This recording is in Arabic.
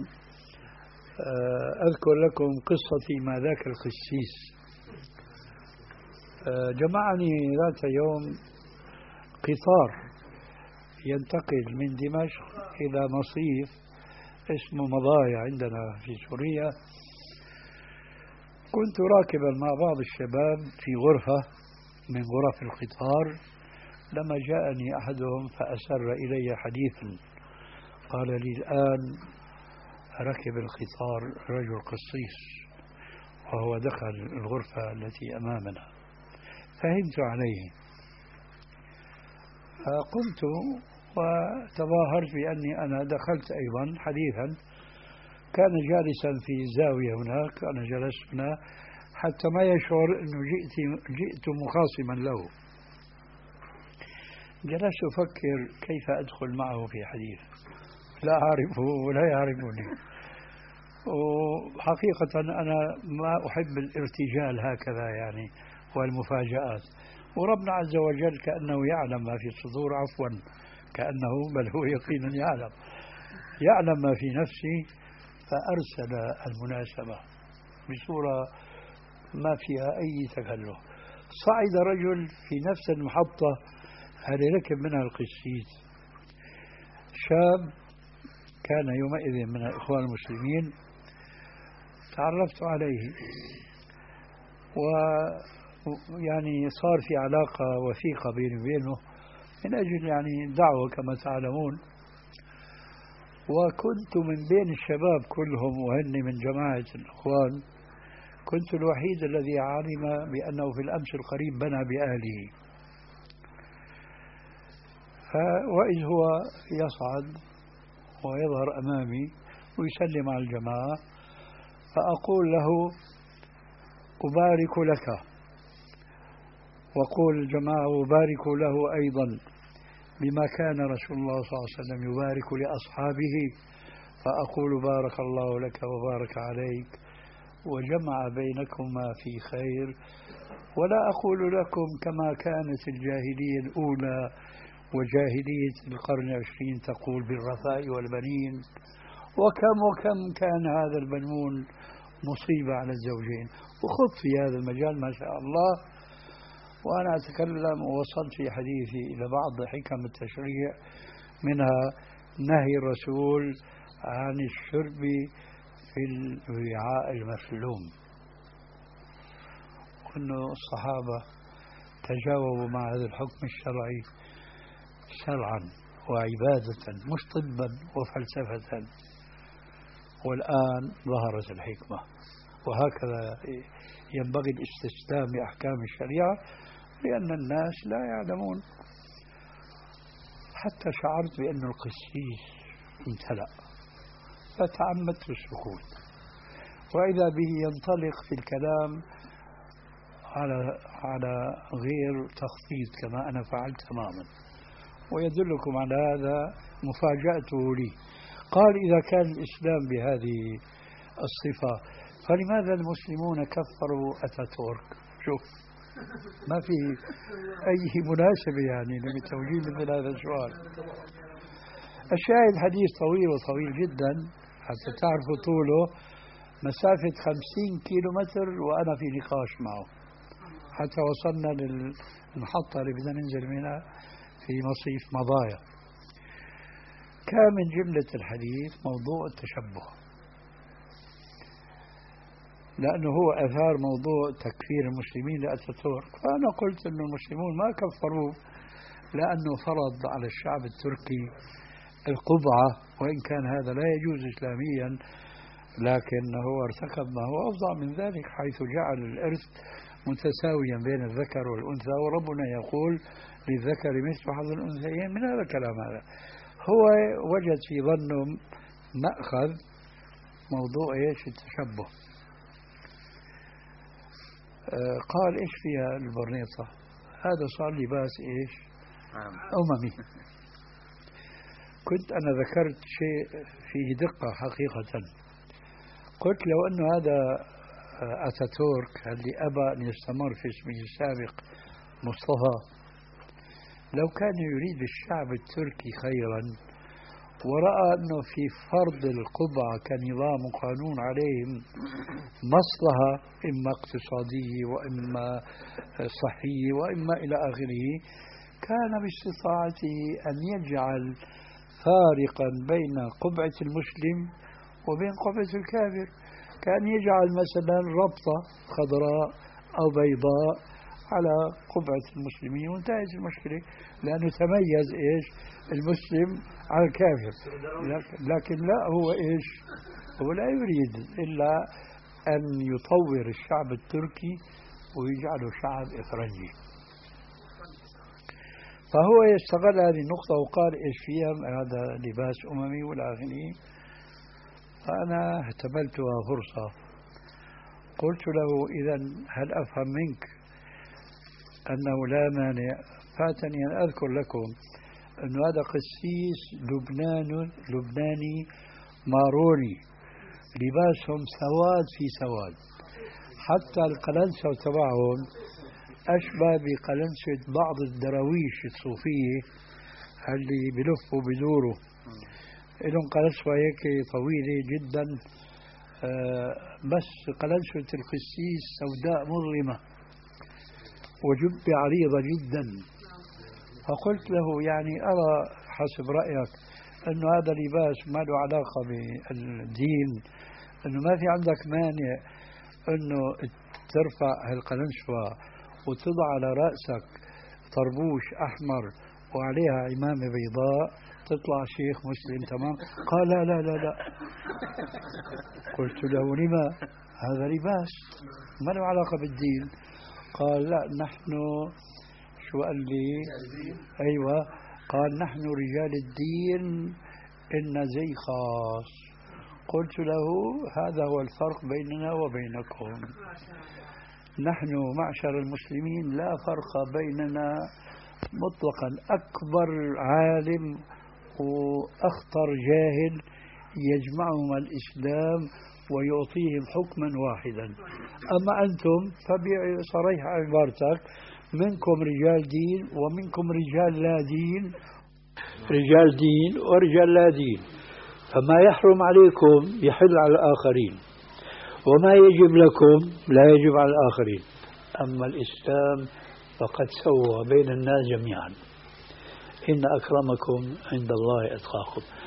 آه، أذكر لكم قصتي مع ذاك القسيس. آه، جمعني ذات يوم قطار ينتقل من دمشق إلى مصيف اسمه مضايا عندنا في سوريا. كنت راكبا مع بعض الشباب في غرفة من غرف القطار. لما جاءني أحدهم فأسر إلي حديثا. قال لي الآن ركب القطار رجل قصيص وهو دخل الغرفة التي أمامنا. فهمت عليه. فقمت وتظاهرت بأني أنا دخلت أيضا حديثا. كان جالسا في زاوية هناك أنا جلست هنا حتى ما يشعر أنه جئت, جئت مخاصما له. جلست أفكر كيف أدخل معه في حديث. لا أعرفه ولا يعرفني. وحقيقة أنا ما أحب الارتجال هكذا يعني والمفاجآت. وربنا عز وجل كأنه يعلم ما في الصدور عفوا كأنه بل هو يقينا يعلم. يعلم ما في نفسي فأرسل المناسبة بصورة ما فيها أي تكلف. صعد رجل في نفس المحطة هذه ركب منها القسيس؟ شاب كان يومئذ من الإخوان المسلمين تعرفت عليه. ويعني صار في علاقة وثيقة بيني وبينه من أجل يعني دعوة كما تعلمون. وكنت من بين الشباب كلهم وهن من جماعة الإخوان. كنت الوحيد الذي علم بأنه في الأمس القريب بنى بأهله. وإذ هو يصعد ويظهر أمامي ويسلم على الجماعة. فأقول له أبارك لك. وقول الجماعة أبارك له أيضا بما كان رسول الله صلى الله عليه وسلم يبارك لأصحابه. فأقول بارك الله لك وبارك عليك وجمع بينكما في خير. ولا أقول لكم كما كانت الجاهلية الأولى وجاهلية القرن العشرين تقول بالرثاء والبنين وكم وكم كان هذا البنون مصيبة على الزوجين. وخذ في هذا المجال ما شاء الله. وأنا أتكلم ووصلت في حديثي إلى بعض حكم التشريع منها نهي الرسول عن الشرب في الوعاء المفلوم وأنه الصحابة تجاوبوا مع هذا الحكم الشرعي. شرعا وعبادة مش طبا وفلسفة. والآن ظهرت الحكمة وهكذا ينبغي الاستسلام لأحكام الشريعة لأن الناس لا يعلمون. حتى شعرت بأن القسيس امتلأ فتعمدت السكوت وإذا به ينطلق في الكلام على على غير تخطيط كما أنا فعلت تماما. ويدلكم على هذا مفاجأته لي. قال إذا كان الإسلام بهذه الصفة فلماذا المسلمون كفروا أتاتورك؟ شوف ما في أي مناسبة يعني لتوجيه مثل هذا السؤال. الشاهد حديث طويل وطويل جدا حتى تعرفوا طوله. مسافة خمسين كيلو متر وأنا في نقاش معه. حتى وصلنا للمحطة اللي بدنا ننزل منها. في مصيف مضايا. كان من جملة الحديث موضوع التشبه. لأنه هو أثار موضوع تكفير المسلمين لأتاتورك فأنا قلت أن المسلمون ما كفروه لأنه فرض على الشعب التركي القبعة وإن كان هذا لا يجوز إسلاميا لكنه ارتكب ما هو أفظع من ذلك حيث جعل الإرث متساويا بين الذكر والأنثى وربنا يقول للذكر مثل حظ الأنثيين. من هذا الكلام هذا؟ هو وجد في ظنه مأخذ موضوع إيش؟ التشبه. آه قال إيش فيها البرنيطة؟ هذا صار لباس إيش. أممي كنت أنا ذكرت شيء فيه دقة حقيقة. قلت لو أنه هذا أتاتورك اللي أبى أن يستمر في اسمه السابق مصطفى؟ لو كان يريد الشعب التركي خيرا ورأى أنه في فرض القبعة كنظام وقانون عليهم مصلحة إما اقتصادية وإما صحية وإما إلى آخره كان باستطاعته أن يجعل فارقا بين قبعة المسلم وبين قبعة الكافر. كان يجعل مثلا ربطة خضراء أو بيضاء على قبعة المسلمين وانتهت المشكلة لأنه تميز إيش؟ المسلم على الكافر. لكن لا هو إيش؟ هو لا يريد إلا أن يطور الشعب التركي ويجعله شعب إفرنجي. فهو يستغل هذه النقطة وقال إيش فيها؟ هذا لباس أممي والآخرين. فأنا احتملتها فرصة. قلت له إذا هل أفهم منك أنه لا مانع؟ فأتني أن أذكر لكم أن هذا قسيس لبنان لبناني ماروني لباسهم سواد في سواد. حتى القلنسة تبعهم أشبه بقلنسة بعض الدراويش الصوفية اللي بلفوا بدوروا لهم قلنسة هيك طويلة جدا. آه، بس قلنسة القسيس سوداء مظلمة وجبة عريضة جدا. فقلت له يعني أرى حسب رأيك أنه هذا لباس ما له علاقة بالدين أنه ما في عندك مانع أنه ترفع هالقلنسوة وتضع على رأسك طربوش أحمر وعليها عمامة بيضاء. تطلع شيخ مسلم تمام؟ قال لا لا لا لا. قلت له لما؟ هذا لباس. ما له علاقة بالدين. قال لا نحن شو قال لي؟ أيوة. قال نحن رجال الدين إن زي خاص. قلت له هذا هو الفرق بيننا وبينكم. نحن معشر المسلمين لا فرق بيننا مطلقا. أكبر عالم وأخطر جاهل يجمعهما الإسلام ويعطيهم حكما واحدا. أما أنتم فبصريح عبارتك منكم رجال دين ومنكم رجال لا دين. رجال دين ورجال لا دين. فما يحرم عليكم يحل على الآخرين وما يجب لكم لا يجب على الآخرين. أما الإسلام فقد سوى بين الناس جميعا. إن أكرمكم عند الله أتقاكم